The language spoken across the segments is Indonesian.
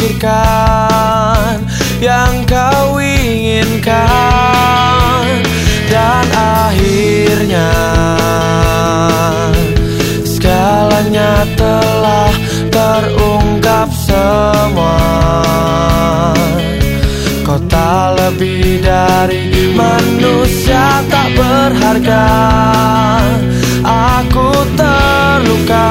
pikirkan Yang kau inginkan. Dan akhirnya Segalanya telah terungkap semua. Kau tak lebih dari manusia tak berharga. Aku terluka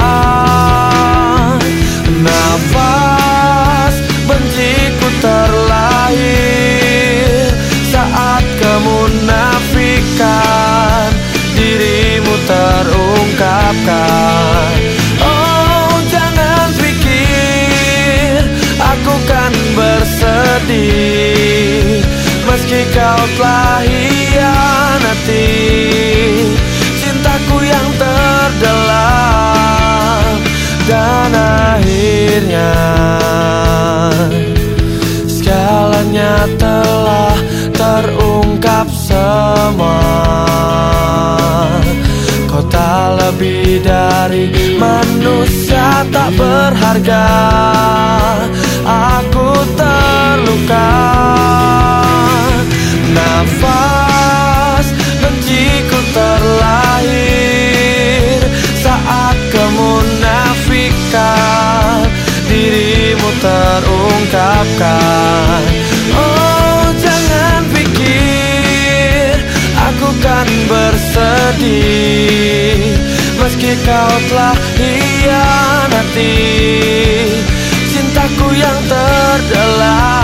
kau telah hianati Dan akhirnya Segalanya telah terungkap semua. Kau tak lebih dari manusia tak berharga. Aku terluka Aku kan bersedih. Meski kau telah hianati Cintaku yang terdalam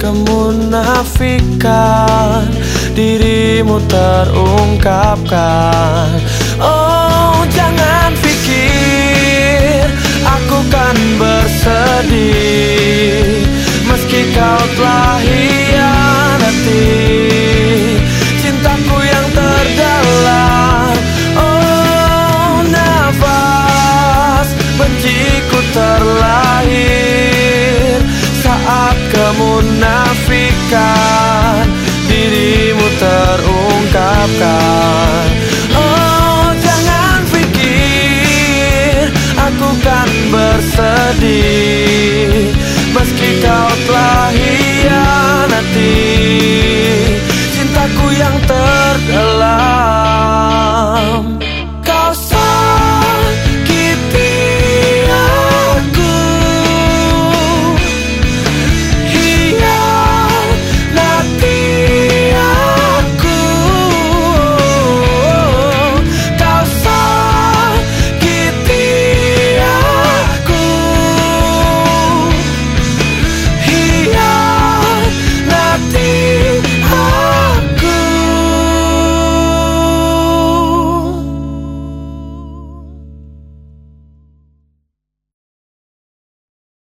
kemunafikan. Dirimu terungkapkan. Oh jangan pikir Aku kan bersedih. Meski kau telah hianati Bersedih Meski kau telah